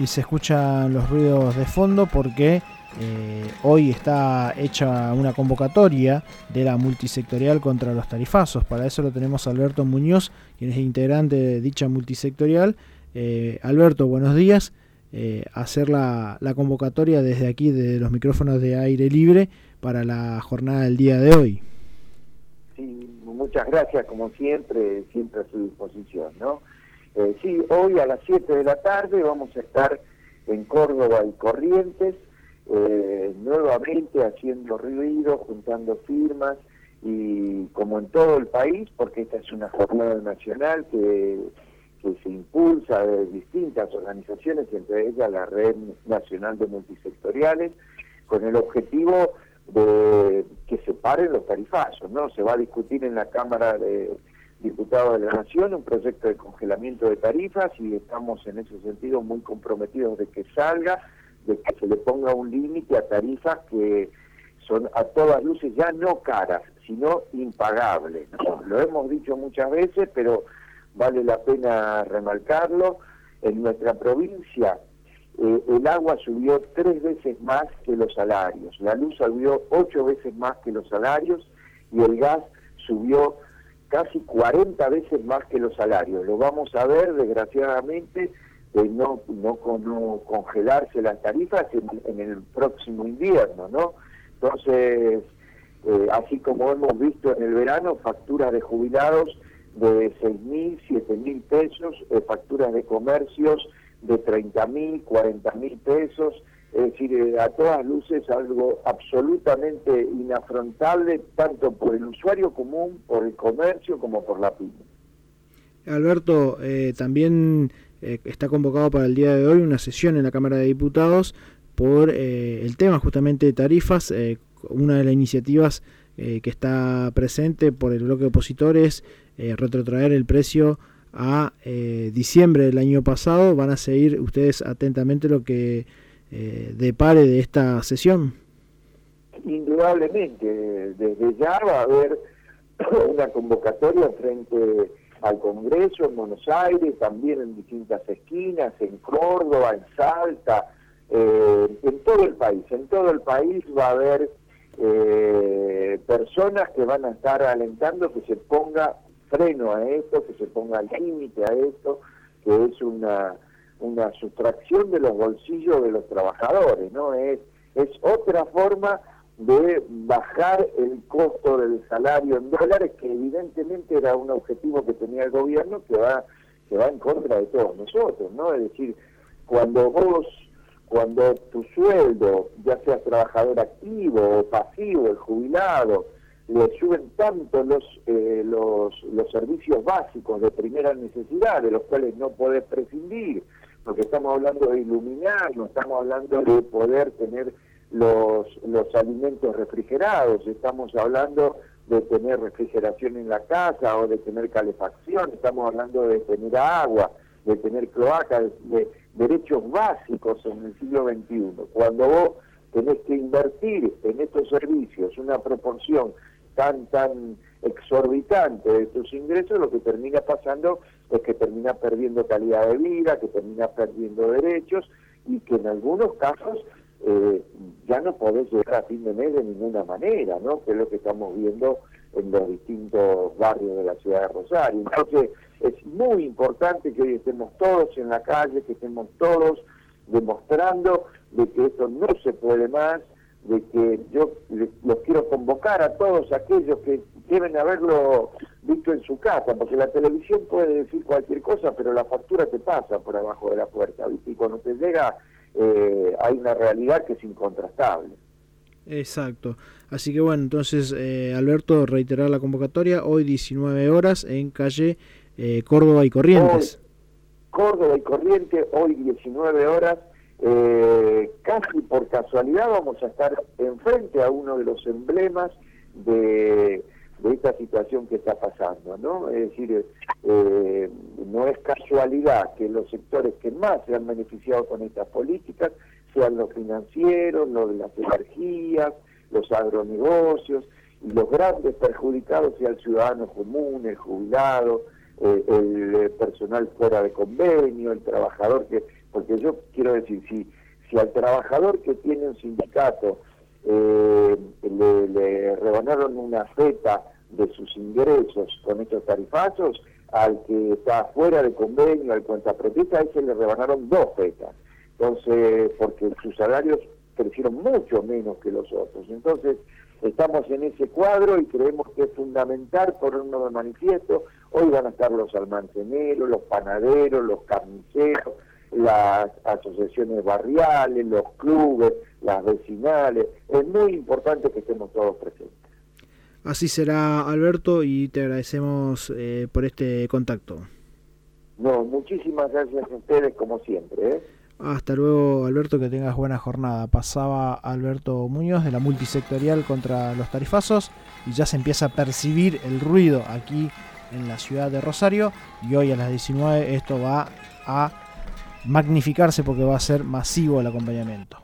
y se escuchan los ruidos de fondo porque eh, hoy está hecha una convocatoria de la multisectorial contra los tarifazos. Para eso lo tenemos a Alberto Muñoz, quien es integrante de dicha multisectorial. Eh, Alberto, buenos días. Eh, hacer la, la, convocatoria desde aquí, desde los micrófonos de aire libre, para la jornada del día de hoy. Sí, muchas gracias, como siempre, siempre a su disposición. ¿no? Sí, hoy a las 7 de la tarde vamos a estar en Córdoba y Corrientes eh, nuevamente haciendo ruido, juntando firmas y como en todo el país, porque esta es una jornada nacional que, que se impulsa de distintas organizaciones, entre ellas la Red Nacional de Multisectoriales, con el objetivo de que se paren los tarifazos, ¿no? Se va a discutir en la Cámara de Diputados de la Nación un proyecto de congelamiento de tarifas y estamos en ese sentido muy comprometidos de que salga de que se le ponga un límite a tarifas que son a todas luces ya no caras, sino impagables. Lo hemos dicho muchas veces, pero vale la pena remarcarlo. En nuestra provincia eh, el agua subió tres veces más que los salarios, la luz subió ocho veces más que los salarios y el gas subió casi 40 veces más que los salarios. Lo vamos a ver, desgraciadamente, de no, no, congelarse las tarifas en, el próximo invierno, ¿no? Entonces, eh, así como hemos visto en el verano, facturas de jubilados de 6.000, 7.000 pesos, eh, facturas de comercios de 30.000, 40.000 pesos, es decir, eh, a todas luces algo absolutamente inafrontable, tanto por el usuario común, por el comercio, como por la pyme. Alberto, también eh, está convocado para el día de hoy una sesión en la Cámara de Diputados por eh, el tema justamente de tarifas. Eh, una de las iniciativas que está presente por el bloque de opositores, retrotraer el precio a diciembre del año pasado. ¿Van a seguir ustedes atentamente lo que depare de esta sesión? Indudablemente, desde ya va a haber una convocatoria frente al Congreso en Buenos Aires, también en distintas esquinas, en Córdoba, en Salta, eh, en todo el país. En todo el país va a haber eh, personas que van a estar alentando que se ponga freno a esto, que se ponga límite a esto, que es una, una sustracción de los bolsillos de los trabajadores, ¿no? Es, es otra forma de bajar el costo del salario en dólares, que evidentemente era un objetivo que tenía el gobierno que va, que va en contra de todos nosotros, ¿no? Es decir, cuando vos, cuando tu sueldo, ya seas trabajador activo o pasivo, el jubilado, le suben tanto los, eh, los, los servicios básicos de primera necesidad, de los cuales no podés prescindir, porque estamos hablando de iluminar, no estamos hablando de poder tener los, los alimentos refrigerados, estamos hablando de tener refrigeración en la casa o de tener calefacción, estamos hablando de tener agua, de tener cloacas, de, derechos básicos en el siglo XXI. Cuando vos tenés que invertir en estos servicios una proporción tan, tan exorbitante de tus ingresos, lo que termina pasando es que termina perdiendo calidad de vida, que termina perdiendo derechos y que en algunos casos eh, ya no podés llegar a fin de mes de ninguna manera, ¿no? Que es lo que estamos viendo en los distintos barrios de la ciudad de Rosario. Entonces, es muy importante que hoy estemos todos en la calle, que estemos todos demostrando de que esto no se puede más, de que yo los quiero convocar a todos aquellos que deben haberlo visto en su casa, porque la televisión puede decir cualquier cosa, pero la factura te pasa por abajo de la puerta, ¿viste? Y cuando te llega eh, hay una realidad que es incontrastable. Exacto. Así que bueno, entonces eh, Alberto, reiterar la convocatoria, hoy 19 horas en calle eh, Córdoba y Corrientes. Córdoba y Corrientes, hoy 19 horas, casi por casualidad vamos a estar enfrente a uno de los emblemas de de esta situación que está pasando, ¿no? Es decir, eh, no es casualidad que los sectores que más se han beneficiado con estas políticas sean los financieros, los de las energías, los agronegocios, y los grandes perjudicados sea el ciudadano común, el jubilado, eh, el personal fuera de convenio, el trabajador que, porque yo quiero decir, si, si al trabajador que tiene un sindicato eh, le, rebanaron una feta de sus ingresos con estos tarifazos, al que está fuera de convenio, al cuentaprotista, a ese le rebanaron dos fetas. Entonces, porque sus salarios crecieron mucho menos que los otros. Entonces, estamos en ese cuadro y creemos que es fundamental ponernos de manifiesto. Hoy van a estar los almaceneros, los panaderos, los carniceros, las asociaciones barriales, los clubes, las vecinales. Es muy importante que estemos todos presentes. Así será, Alberto, y te agradecemos eh, por este contacto. No, muchísimas gracias a ustedes como siempre. ¿eh? Hasta luego, Alberto, que tengas buena jornada. Pasaba Alberto Muñoz de la multisectorial contra los tarifazos y ya se empieza a percibir el ruido aquí en la ciudad de Rosario y hoy a las 19 esto va a magnificarse porque va a ser masivo el acompañamiento.